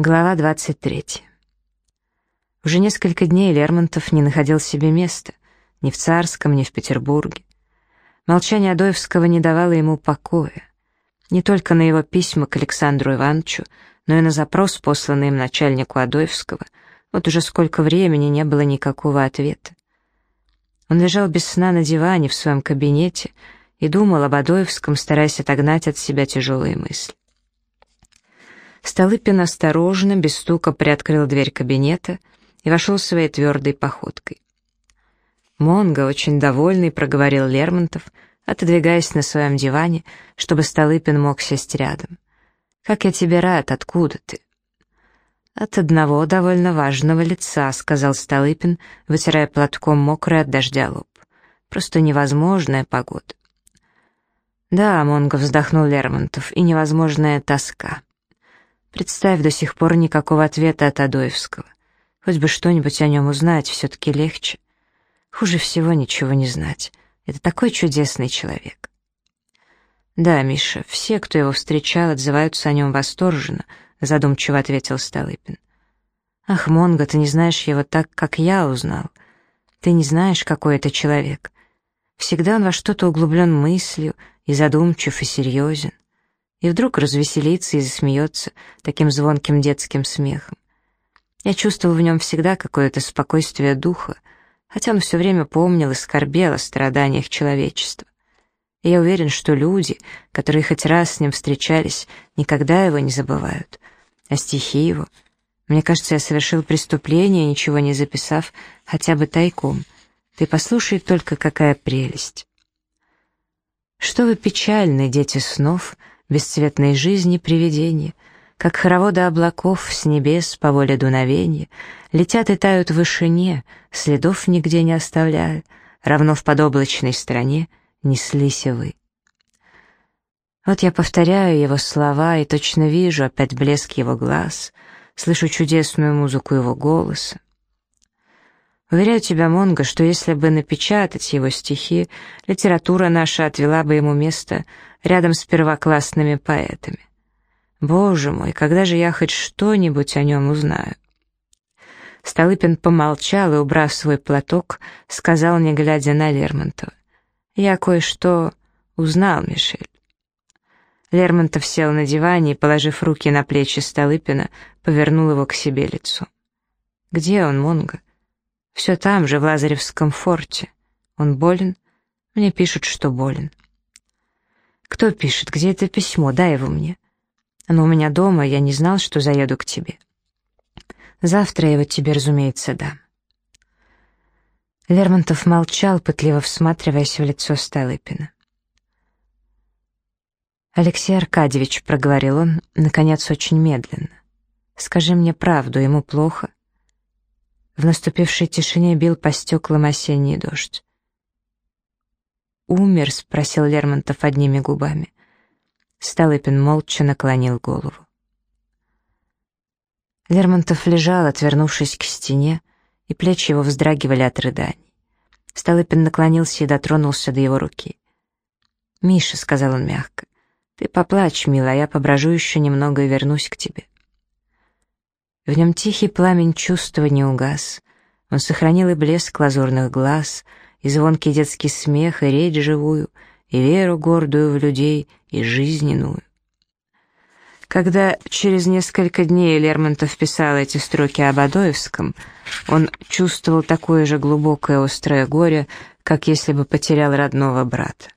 Глава 23. Уже несколько дней Лермонтов не находил себе места, ни в Царском, ни в Петербурге. Молчание Адоевского не давало ему покоя. Не только на его письма к Александру Ивановичу, но и на запрос, посланный им начальнику Адоевского, вот уже сколько времени не было никакого ответа. Он лежал без сна на диване в своем кабинете и думал об Адоевском, стараясь отогнать от себя тяжелые мысли. Столыпин осторожно, без стука приоткрыл дверь кабинета и вошел своей твердой походкой. Монго, очень довольный, проговорил Лермонтов, отодвигаясь на своем диване, чтобы Столыпин мог сесть рядом. «Как я тебе рад, откуда ты?» «От одного довольно важного лица», — сказал Столыпин, вытирая платком мокрый от дождя лоб. «Просто невозможная погода». «Да», — Монго вздохнул Лермонтов, — «и невозможная тоска». Представь, до сих пор никакого ответа от Адоевского. Хоть бы что-нибудь о нем узнать, все-таки легче. Хуже всего ничего не знать. Это такой чудесный человек. Да, Миша, все, кто его встречал, отзываются о нем восторженно, задумчиво ответил Столыпин. Ах, Монго, ты не знаешь его так, как я узнал. Ты не знаешь, какой это человек. Всегда он во что-то углублен мыслью, и задумчив, и серьезен и вдруг развеселится и засмеется таким звонким детским смехом. Я чувствовал в нем всегда какое-то спокойствие духа, хотя он все время помнил и скорбел о страданиях человечества. И я уверен, что люди, которые хоть раз с ним встречались, никогда его не забывают. А стихи его... Мне кажется, я совершил преступление, ничего не записав, хотя бы тайком. Ты послушай только, какая прелесть. Что вы печальны, дети снов, бесцветной жизни привидения, как хороводы облаков с небес по воле дуновения, летят и тают в вышине, следов нигде не оставляя, равно в подоблачной стране неслись вы. Вот я повторяю его слова и точно вижу опять блеск его глаз, слышу чудесную музыку его голоса. Уверяю тебя, Монго, что если бы напечатать его стихи, литература наша отвела бы ему место рядом с первоклассными поэтами. Боже мой, когда же я хоть что-нибудь о нем узнаю? Столыпин помолчал и, убрав свой платок, сказал, не глядя на Лермонтова. «Я кое-что узнал, Мишель». Лермонтов сел на диване и, положив руки на плечи Столыпина, повернул его к себе лицо. «Где он, Монго?» Все там же, в Лазаревском форте. Он болен? Мне пишут, что болен. Кто пишет? Где это письмо? Дай его мне. Оно у меня дома, я не знал, что заеду к тебе. Завтра я его тебе, разумеется, дам. Лермонтов молчал, пытливо всматриваясь в лицо Столыпина. «Алексей Аркадьевич», — проговорил он, наконец, очень медленно, — «скажи мне правду, ему плохо?» В наступившей тишине бил по стеклам осенний дождь. «Умер?» — спросил Лермонтов одними губами. Столыпин молча наклонил голову. Лермонтов лежал, отвернувшись к стене, и плечи его вздрагивали от рыданий. Столыпин наклонился и дотронулся до его руки. «Миша», — сказал он мягко, — «ты поплачь, милая, я поброжу еще немного и вернусь к тебе». В нем тихий пламень чувства не угас. Он сохранил и блеск лазурных глаз, и звонкий детский смех, и речь живую, и веру гордую в людей, и жизненную. Когда через несколько дней Лермонтов писал эти строки об Адоевском, он чувствовал такое же глубокое острое горе, как если бы потерял родного брата.